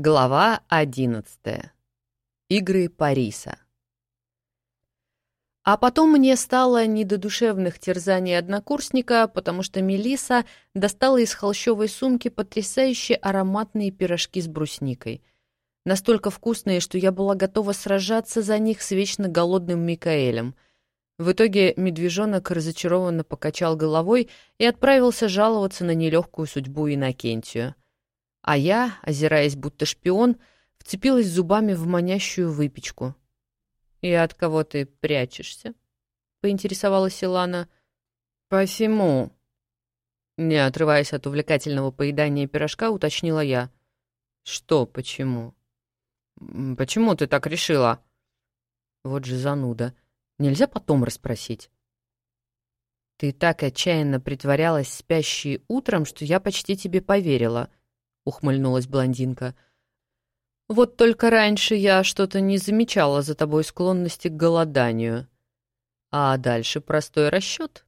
Глава одиннадцатая. Игры Париса. А потом мне стало не до душевных терзаний однокурсника, потому что Мелиса достала из холщовой сумки потрясающие ароматные пирожки с брусникой. Настолько вкусные, что я была готова сражаться за них с вечно голодным Микаэлем. В итоге медвежонок разочарованно покачал головой и отправился жаловаться на нелегкую судьбу Иннокентию — а я, озираясь будто шпион, вцепилась зубами в манящую выпечку. «И от кого ты прячешься?» — поинтересовалась Илана. «Посему». Не отрываясь от увлекательного поедания пирожка, уточнила я. «Что почему?» «Почему ты так решила?» Вот же зануда. Нельзя потом расспросить. «Ты так отчаянно притворялась спящей утром, что я почти тебе поверила», ухмыльнулась блондинка. Вот только раньше я что-то не замечала за тобой склонности к голоданию. А дальше простой расчет.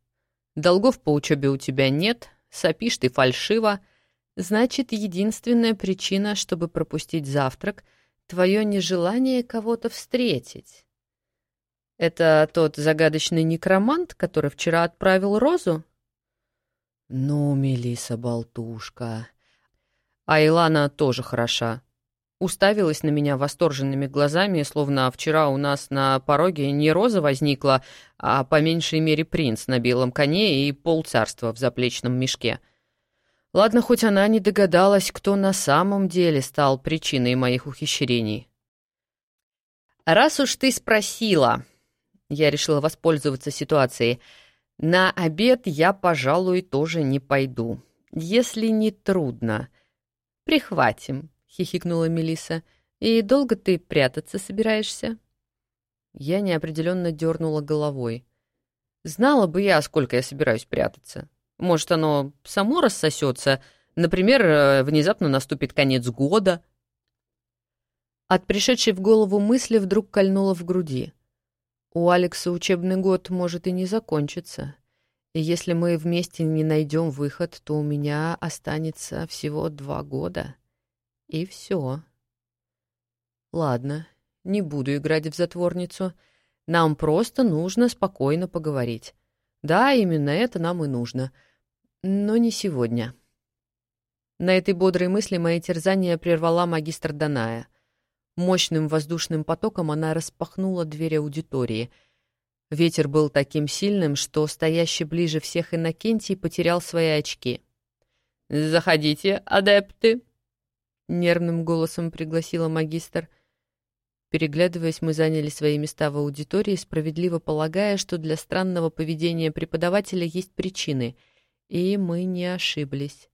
Долгов по учебе у тебя нет, сопишь ты фальшиво. Значит, единственная причина, чтобы пропустить завтрак — твое нежелание кого-то встретить. Это тот загадочный некромант, который вчера отправил Розу? Ну, Мелиса болтушка, а Илана тоже хороша. Уставилась на меня восторженными глазами, словно вчера у нас на пороге не роза возникла, а по меньшей мере принц на белом коне и полцарства в заплечном мешке. Ладно, хоть она не догадалась, кто на самом деле стал причиной моих ухищрений. «Раз уж ты спросила...» Я решила воспользоваться ситуацией. «На обед я, пожалуй, тоже не пойду. Если не трудно...» «Прихватим», — хихикнула Мелиса. «И долго ты прятаться собираешься?» Я неопределенно дернула головой. Знала бы я, сколько я собираюсь прятаться. Может, оно само рассосется. Например, э, внезапно наступит конец года. От пришедшей в голову мысли вдруг кольнуло в груди. У Алекса учебный год может и не закончиться. И если мы вместе не найдем выход, то у меня останется всего два года. И все. Ладно, не буду играть в затворницу. Нам просто нужно спокойно поговорить. Да, именно это нам и нужно. Но не сегодня. На этой бодрой мысли мои терзания прервала магистр Даная. Мощным воздушным потоком она распахнула дверь аудитории — Ветер был таким сильным, что стоящий ближе всех Иннокентий потерял свои очки. «Заходите, адепты!» — нервным голосом пригласила магистр. Переглядываясь, мы заняли свои места в аудитории, справедливо полагая, что для странного поведения преподавателя есть причины, и мы не ошиблись.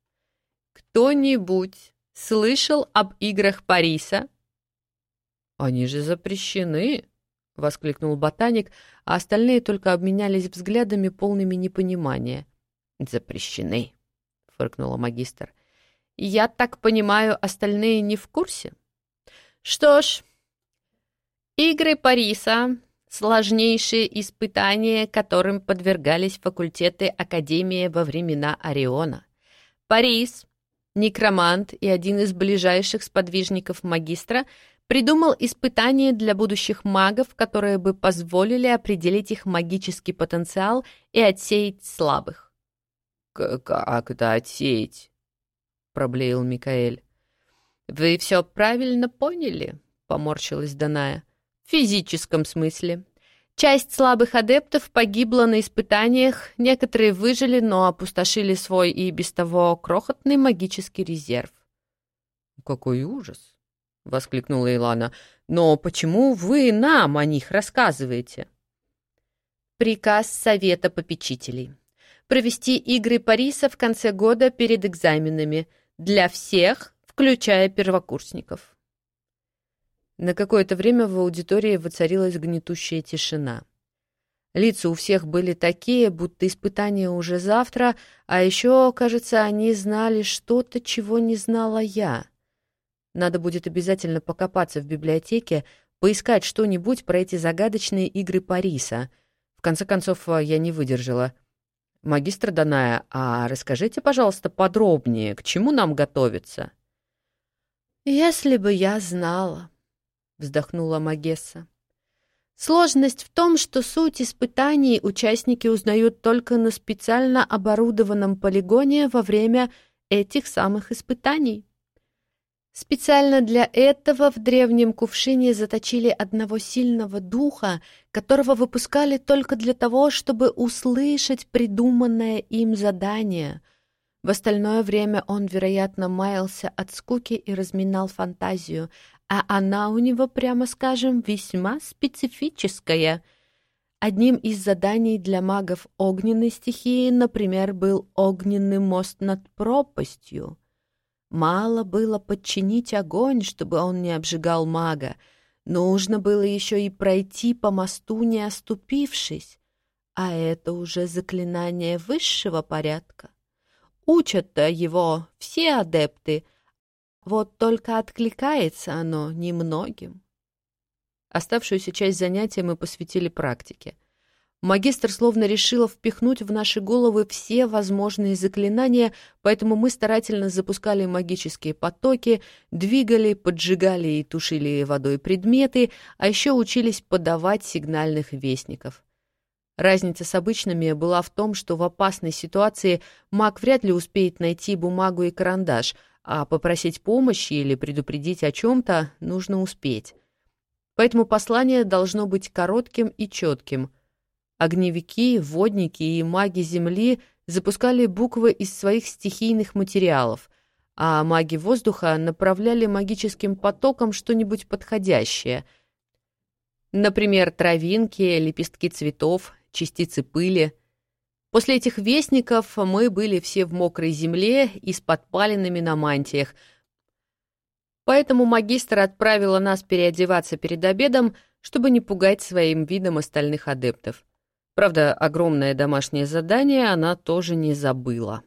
«Кто-нибудь слышал об играх Париса?» «Они же запрещены!» — воскликнул ботаник, а остальные только обменялись взглядами, полными непонимания. «Запрещены», — фыркнула магистр. «Я так понимаю, остальные не в курсе?» «Что ж, игры Париса — сложнейшие испытания, которым подвергались факультеты Академии во времена Ориона. Парис, некромант и один из ближайших сподвижников магистра — придумал испытания для будущих магов, которые бы позволили определить их магический потенциал и отсеять слабых. «Как это отсеять?» — проблеял Микаэль. «Вы все правильно поняли», — поморщилась Даная. «В физическом смысле. Часть слабых адептов погибла на испытаниях, некоторые выжили, но опустошили свой и без того крохотный магический резерв». «Какой ужас!» — воскликнула Илана. «Но почему вы нам о них рассказываете?» Приказ Совета попечителей. Провести игры Париса в конце года перед экзаменами. Для всех, включая первокурсников. На какое-то время в аудитории воцарилась гнетущая тишина. Лица у всех были такие, будто испытания уже завтра, а еще, кажется, они знали что-то, чего не знала я. Надо будет обязательно покопаться в библиотеке, поискать что-нибудь про эти загадочные игры Париса. В конце концов, э, я не выдержала. «Магистр Даная, а расскажите, пожалуйста, подробнее, к чему нам готовиться?» «Если бы я знала», — вздохнула Магесса. «Сложность в том, что суть испытаний участники узнают только на специально оборудованном полигоне во время этих самых испытаний. Специально для этого в древнем кувшине заточили одного сильного духа, которого выпускали только для того, чтобы услышать придуманное им задание. В остальное время он, вероятно, маялся от скуки и разминал фантазию, а она у него, прямо скажем, весьма специфическая. Одним из заданий для магов огненной стихии, например, был огненный мост над пропастью — Мало было подчинить огонь, чтобы он не обжигал мага. Нужно было еще и пройти по мосту, не оступившись. А это уже заклинание высшего порядка. Учат-то его все адепты, вот только откликается оно немногим. Оставшуюся часть занятия мы посвятили практике — Магистр словно решила впихнуть в наши головы все возможные заклинания, поэтому мы старательно запускали магические потоки, двигали, поджигали и тушили водой предметы, а еще учились подавать сигнальных вестников. Разница с обычными была в том, что в опасной ситуации маг вряд ли успеет найти бумагу и карандаш, а попросить помощи или предупредить о чем-то нужно успеть. Поэтому послание должно быть коротким и четким — Огневики, водники и маги Земли запускали буквы из своих стихийных материалов, а маги воздуха направляли магическим потоком что-нибудь подходящее. Например, травинки, лепестки цветов, частицы пыли. После этих вестников мы были все в мокрой земле и с подпалинами на мантиях, Поэтому магистр отправила нас переодеваться перед обедом, чтобы не пугать своим видом остальных адептов. Правда, огромное домашнее задание она тоже не забыла.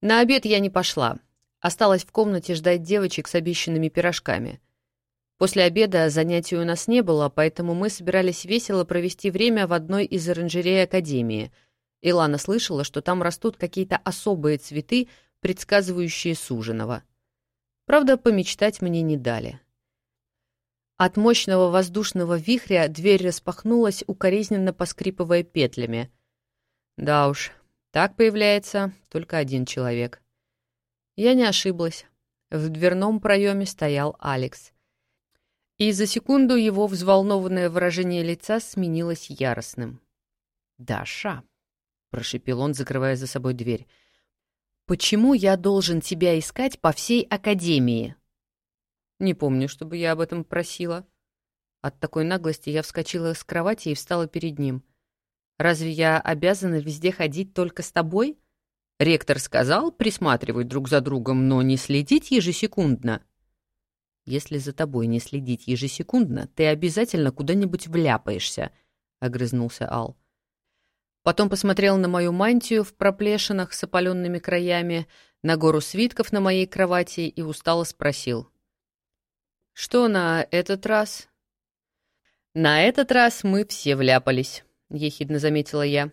На обед я не пошла. Осталась в комнате ждать девочек с обещанными пирожками. После обеда занятий у нас не было, поэтому мы собирались весело провести время в одной из оранжерей Академии. Илана слышала, что там растут какие-то особые цветы, предсказывающие суженого. Правда, помечтать мне не дали. От мощного воздушного вихря дверь распахнулась, укоризненно поскрипывая петлями. Да уж, так появляется только один человек. Я не ошиблась. В дверном проеме стоял Алекс. И за секунду его взволнованное выражение лица сменилось яростным. «Даша», — прошепел он, закрывая за собой дверь, — «почему я должен тебя искать по всей Академии?» Не помню, чтобы я об этом просила. От такой наглости я вскочила с кровати и встала перед ним. Разве я обязана везде ходить только с тобой? Ректор сказал присматривать друг за другом, но не следить ежесекундно. Если за тобой не следить ежесекундно, ты обязательно куда-нибудь вляпаешься, — огрызнулся Ал. Потом посмотрел на мою мантию в проплешинах с опаленными краями, на гору свитков на моей кровати и устало спросил. Что на этот раз? На этот раз мы все вляпались, ехидно заметила я.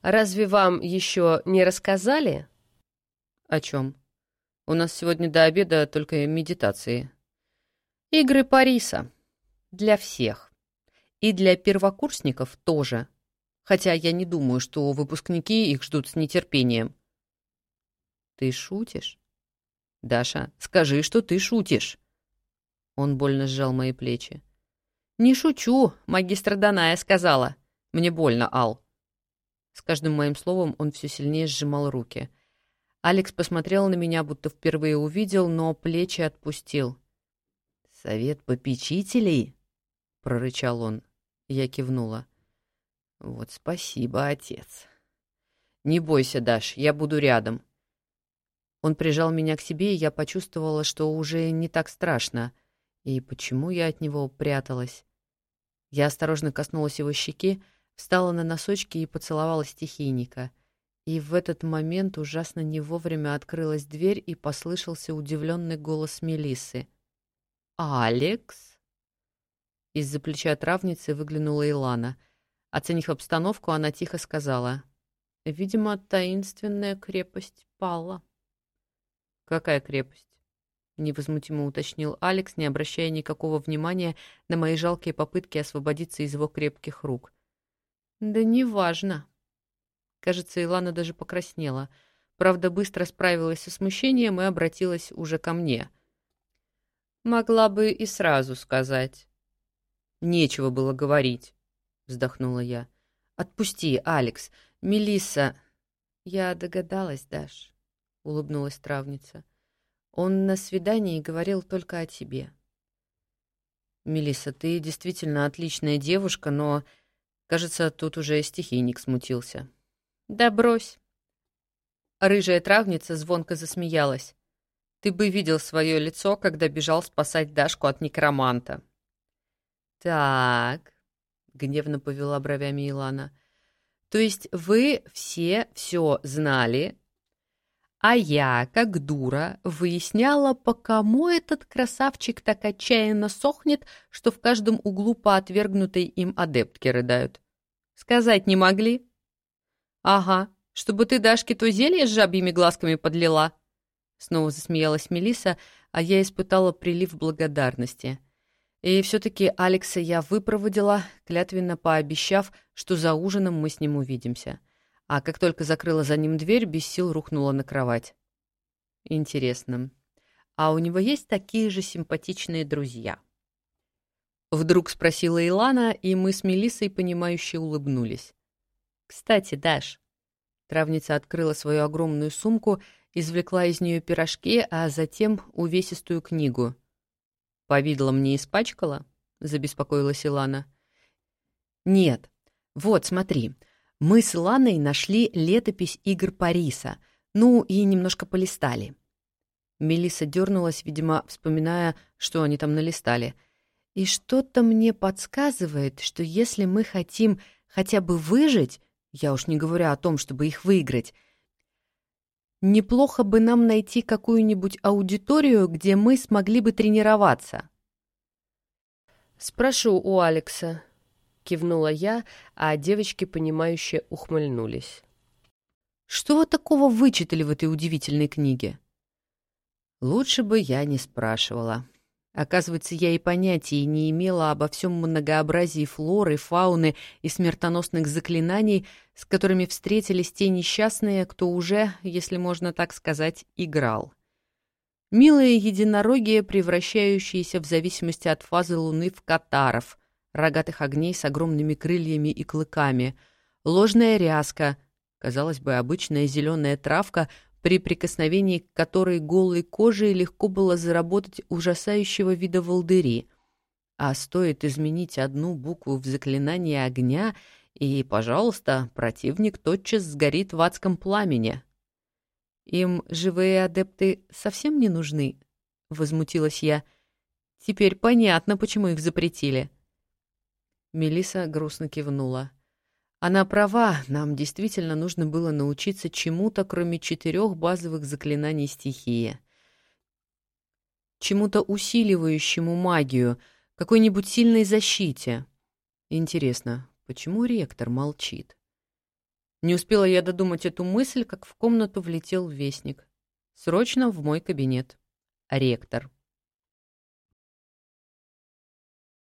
Разве вам еще не рассказали? О чем? У нас сегодня до обеда только медитации. Игры Париса. Для всех. И для первокурсников тоже. Хотя я не думаю, что выпускники их ждут с нетерпением. Ты шутишь? Даша, скажи, что ты шутишь. Он больно сжал мои плечи. «Не шучу, магистр Даная сказала. Мне больно, Ал». С каждым моим словом он все сильнее сжимал руки. Алекс посмотрел на меня, будто впервые увидел, но плечи отпустил. «Совет попечителей?» — прорычал он. Я кивнула. «Вот спасибо, отец». «Не бойся, Даш, я буду рядом». Он прижал меня к себе, и я почувствовала, что уже не так страшно — и почему я от него пряталась? Я осторожно коснулась его щеки, встала на носочки и поцеловала стихийника. И в этот момент ужасно не вовремя открылась дверь и послышался удивленный голос Мелиссы. «Алекс?» Из-за плеча травницы выглянула Илана. Оценив обстановку, она тихо сказала. «Видимо, таинственная крепость пала». «Какая крепость?» Невозмутимо уточнил Алекс, не обращая никакого внимания на мои жалкие попытки освободиться из его крепких рук. Да неважно. Кажется, Илана даже покраснела. Правда, быстро справилась со смущением и обратилась уже ко мне. Могла бы и сразу сказать. Нечего было говорить, вздохнула я. Отпусти, Алекс. Мелисса. Я догадалась, Даш, улыбнулась травница. Он на свидании говорил только о тебе. Мелисса, ты действительно отличная девушка, но, кажется, тут уже стихийник смутился. Да брось. Рыжая травница звонко засмеялась. Ты бы видел свое лицо, когда бежал спасать Дашку от некроманта. Так, гневно повела бровями Илана. То есть вы все все знали, а я, как дура, выясняла, по кому этот красавчик так отчаянно сохнет, что в каждом углу по отвергнутой им адептке рыдают. Сказать не могли? Ага, чтобы ты Дашке то зелье с жабьими глазками подлила. Снова засмеялась Мелиса, а я испытала прилив благодарности. И все-таки Алекса я выпроводила, клятвенно пообещав, что за ужином мы с ним увидимся. А как только закрыла за ним дверь, без сил рухнула на кровать. Интересно, а у него есть такие же симпатичные друзья? Вдруг спросила Илана, и мы с Мелиссой, понимающе улыбнулись. «Кстати, Даш...» Травница открыла свою огромную сумку извлекла из нее пирожки, а затем увесистую книгу. «Повидло мне испачкала?» — забеспокоилась Илана. «Нет. Вот, смотри. Мы с Иланой нашли летопись игр Париса. Ну, и немножко полистали». Мелиса дернулась, видимо, вспоминая, что они там налистали. «И что-то мне подсказывает, что если мы хотим хотя бы выжить, я уж не говорю о том, чтобы их выиграть, Неплохо бы нам найти какую-нибудь аудиторию, где мы смогли бы тренироваться. «Спрошу у Алекса», — кивнула я, а девочки, понимающе ухмыльнулись. «Что вы такого вычитали в этой удивительной книге?» «Лучше бы я не спрашивала», Оказывается, я и понятия не имела обо всем многообразии флоры, фауны и смертоносных заклинаний, с которыми встретились те несчастные, кто уже, если можно так сказать, играл. Милые единороги, превращающиеся в зависимости от фазы Луны в катаров, рогатых огней с огромными крыльями и клыками, ложная ряска, казалось бы, обычная зеленая травка — при прикосновении к которой голой кожей легко было заработать ужасающего вида волдыри. А стоит изменить одну букву в заклинании огня, и, пожалуйста, противник тотчас сгорит в адском пламени. «Им живые адепты совсем не нужны?» — возмутилась я. «Теперь понятно, почему их запретили». Мелиса грустно кивнула. Она права, нам действительно нужно было научиться чему-то, кроме четырех базовых заклинаний стихии. Чему-то усиливающему магию, какой-нибудь сильной защите. Интересно, почему ректор молчит? Не успела я додумать эту мысль, как в комнату влетел вестник. Срочно в мой кабинет. Ректор.